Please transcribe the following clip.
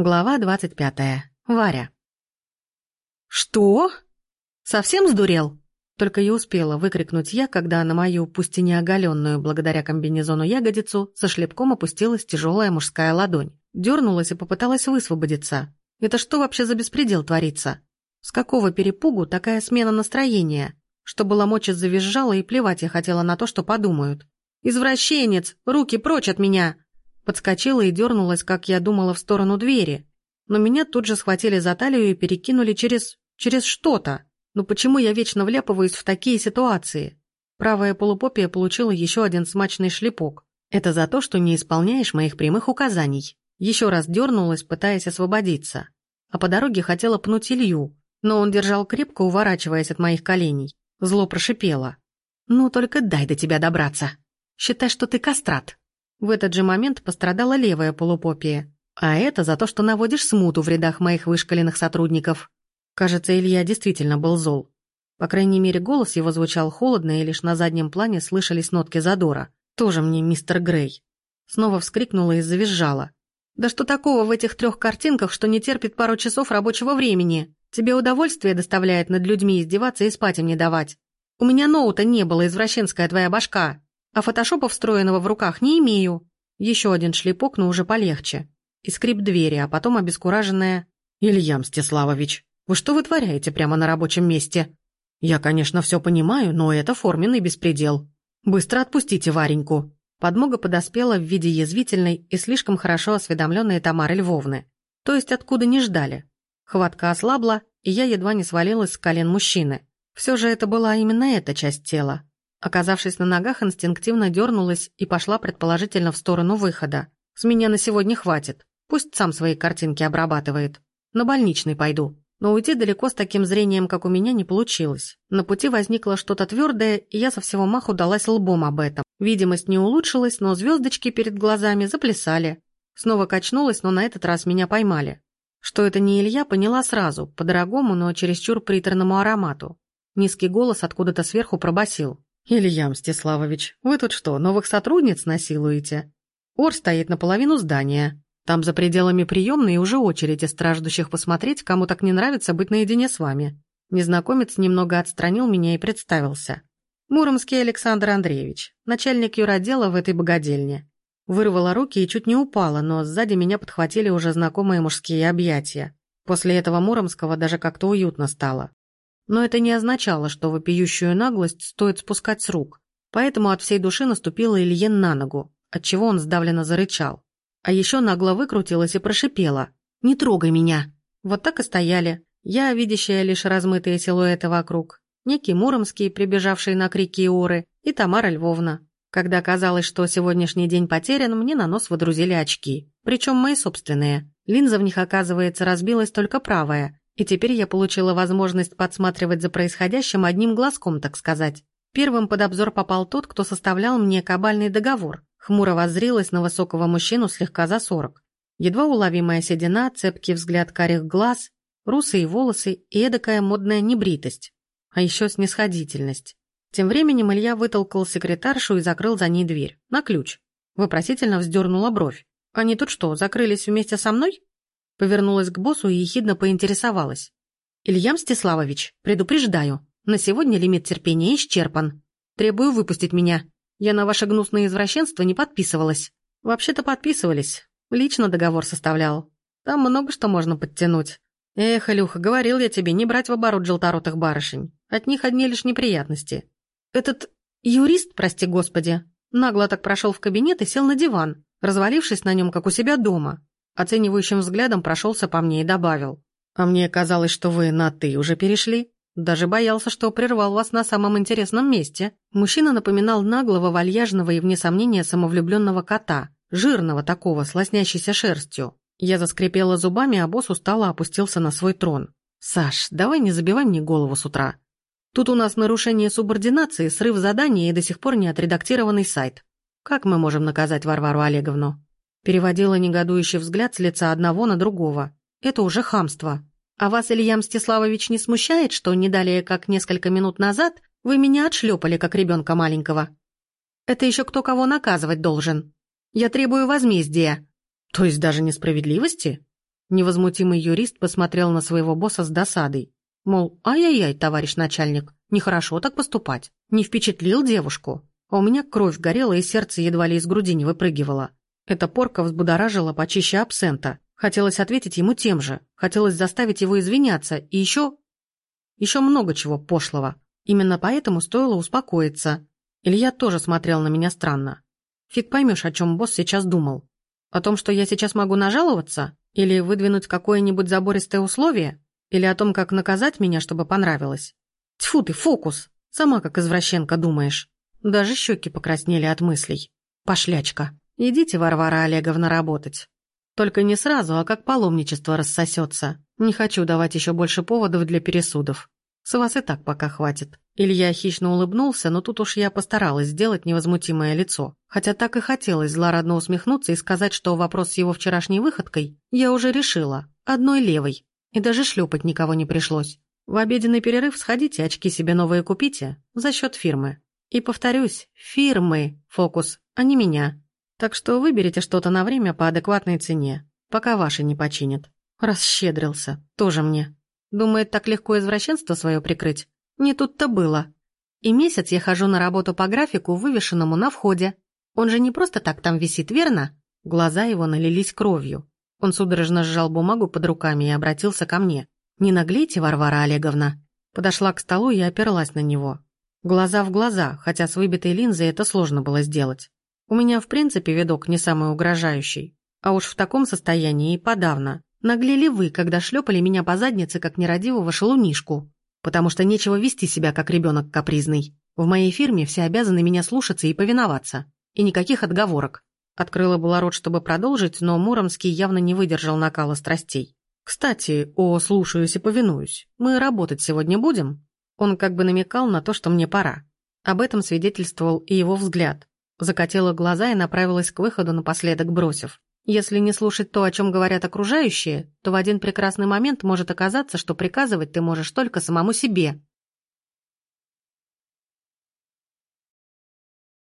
Глава двадцать пятая. Варя. «Что? Совсем сдурел?» Только и успела выкрикнуть я, когда на мою, пусть и не оголенную, благодаря комбинезону ягодицу, со шлепком опустилась тяжелая мужская ладонь. Дернулась и попыталась высвободиться. Это что вообще за беспредел творится? С какого перепугу такая смена настроения? Что было мочи завизжала и плевать я хотела на то, что подумают. «Извращенец! Руки прочь от меня!» Подскочила и дернулась, как я думала, в сторону двери. Но меня тут же схватили за талию и перекинули через... через что-то. Ну почему я вечно вляпываюсь в такие ситуации? Правая полупопия получила еще один смачный шлепок. Это за то, что не исполняешь моих прямых указаний. Еще раз дернулась, пытаясь освободиться. А по дороге хотела пнуть Илью, но он держал крепко, уворачиваясь от моих коленей. Зло прошипело. «Ну, только дай до тебя добраться. Считай, что ты кастрат». В этот же момент пострадала левая полупопия. А это за то, что наводишь смуту в рядах моих вышкаленных сотрудников. Кажется, Илья действительно был зол. По крайней мере, голос его звучал холодно, и лишь на заднем плане слышались нотки задора. Тоже мне мистер Грей. Снова вскрикнула и завизжала. «Да что такого в этих трех картинках, что не терпит пару часов рабочего времени? Тебе удовольствие доставляет над людьми издеваться и спать им не давать. У меня ноута не было, извращенская твоя башка а фотошопа встроенного в руках не имею. Еще один шлепок, но уже полегче. И скрип двери, а потом обескураженная... «Илья Мстиславович, вы что вытворяете прямо на рабочем месте? Я, конечно, все понимаю, но это форменный беспредел. Быстро отпустите Вареньку». Подмога подоспела в виде язвительной и слишком хорошо осведомленной Тамары Львовны. То есть откуда не ждали. Хватка ослабла, и я едва не свалилась с колен мужчины. Все же это была именно эта часть тела. Оказавшись на ногах, инстинктивно дернулась и пошла предположительно в сторону выхода. С меня на сегодня хватит. Пусть сам свои картинки обрабатывает. На больничный пойду. Но уйти далеко с таким зрением, как у меня, не получилось. На пути возникло что-то твердое, и я со всего маху далась лбом об этом. Видимость не улучшилась, но звездочки перед глазами заплясали. Снова качнулась, но на этот раз меня поймали. Что это не Илья, поняла сразу, по дорогому, но чересчур приторному аромату. Низкий голос откуда-то сверху пробасил. «Илья Мстиславович, вы тут что, новых сотрудниц насилуете? Ор стоит наполовину здания. Там за пределами приемной уже очередь из страждущих посмотреть, кому так не нравится быть наедине с вами». Незнакомец немного отстранил меня и представился. «Муромский Александр Андреевич, начальник юродела в этой богадельне». Вырвала руки и чуть не упала, но сзади меня подхватили уже знакомые мужские объятия. После этого Муромского даже как-то уютно стало. Но это не означало, что вопиющую наглость стоит спускать с рук. Поэтому от всей души наступила Ильен на ногу, отчего он сдавленно зарычал. А еще нагло выкрутилась и прошипела. «Не трогай меня!» Вот так и стояли. Я, видящая лишь размытые силуэты вокруг. Некий Муромский, прибежавший на крики оры, и Тамара Львовна. Когда казалось, что сегодняшний день потерян, мне на нос водрузили очки. Причем мои собственные. Линза в них, оказывается, разбилась только правая, и теперь я получила возможность подсматривать за происходящим одним глазком, так сказать. Первым под обзор попал тот, кто составлял мне кабальный договор. Хмуро воззрилась на высокого мужчину слегка за сорок. Едва уловимая седина, цепкий взгляд карих глаз, русые волосы и эдакая модная небритость. А еще снисходительность. Тем временем Илья вытолкал секретаршу и закрыл за ней дверь. На ключ. Вопросительно вздернула бровь. «Они тут что, закрылись вместе со мной?» Повернулась к боссу и ехидно поинтересовалась. «Илья Мстиславович, предупреждаю, на сегодня лимит терпения исчерпан. Требую выпустить меня. Я на ваше гнусное извращенство не подписывалась. Вообще-то подписывались. Лично договор составлял. Там много что можно подтянуть. Эх, Илюха, говорил я тебе не брать в оборот желторотых барышень. От них одни лишь неприятности. Этот юрист, прости господи, нагло так прошел в кабинет и сел на диван, развалившись на нем, как у себя дома. Оценивающим взглядом прошелся по мне и добавил. «А мне казалось, что вы на «ты» уже перешли. Даже боялся, что прервал вас на самом интересном месте». Мужчина напоминал наглого, вальяжного и, вне сомнения, самовлюбленного кота. Жирного такого, с лоснящейся шерстью. Я заскрипела зубами, а босс устало опустился на свой трон. «Саш, давай не забивай мне голову с утра. Тут у нас нарушение субординации, срыв задания и до сих пор не отредактированный сайт. Как мы можем наказать Варвару Олеговну?» Переводила негодующий взгляд с лица одного на другого. Это уже хамство. А вас, Илья Мстиславович, не смущает, что не далее, как несколько минут назад, вы меня отшлепали, как ребенка маленького? Это еще кто кого наказывать должен. Я требую возмездия. То есть даже несправедливости? Невозмутимый юрист посмотрел на своего босса с досадой. Мол, ай-яй-яй, товарищ начальник, нехорошо так поступать. Не впечатлил девушку. А у меня кровь горела и сердце едва ли из груди не выпрыгивало. Эта порка взбудоражила почище абсента. Хотелось ответить ему тем же. Хотелось заставить его извиняться. И еще... Еще много чего пошлого. Именно поэтому стоило успокоиться. Илья тоже смотрел на меня странно. Фиг поймешь, о чем босс сейчас думал. О том, что я сейчас могу нажаловаться? Или выдвинуть какое-нибудь забористое условие? Или о том, как наказать меня, чтобы понравилось? Тьфу ты, фокус! Сама как извращенка думаешь. Даже щеки покраснели от мыслей. Пошлячка. Идите, Варвара Олеговна, работать. Только не сразу, а как паломничество рассосется. Не хочу давать еще больше поводов для пересудов. С вас и так пока хватит. Илья хищно улыбнулся, но тут уж я постаралась сделать невозмутимое лицо. Хотя так и хотелось злорадно усмехнуться и сказать, что вопрос с его вчерашней выходкой я уже решила. Одной левой. И даже шлепать никого не пришлось. В обеденный перерыв сходите, очки себе новые купите. За счет фирмы. И повторюсь, фирмы, фокус, а не меня. Так что выберите что-то на время по адекватной цене, пока ваши не починят. Расщедрился, тоже мне. Думает, так легко извращенство свое прикрыть? Не тут-то было. И месяц я хожу на работу по графику, вывешенному на входе. Он же не просто так там висит, верно? Глаза его налились кровью. Он судорожно сжал бумагу под руками и обратился ко мне. «Не наглейте, Варвара Олеговна». Подошла к столу и оперлась на него. Глаза в глаза, хотя с выбитой линзой это сложно было сделать. У меня в принципе видок не самый угрожающий. А уж в таком состоянии и подавно. Наглели вы, когда шлепали меня по заднице, как нерадивого шалунишку. Потому что нечего вести себя, как ребенок капризный. В моей фирме все обязаны меня слушаться и повиноваться. И никаких отговорок. Открыла была рот, чтобы продолжить, но Муромский явно не выдержал накала страстей. «Кстати, о слушаюсь и повинуюсь. Мы работать сегодня будем?» Он как бы намекал на то, что мне пора. Об этом свидетельствовал и его взгляд. Закатила глаза и направилась к выходу, напоследок бросив. Если не слушать то, о чем говорят окружающие, то в один прекрасный момент может оказаться, что приказывать ты можешь только самому себе.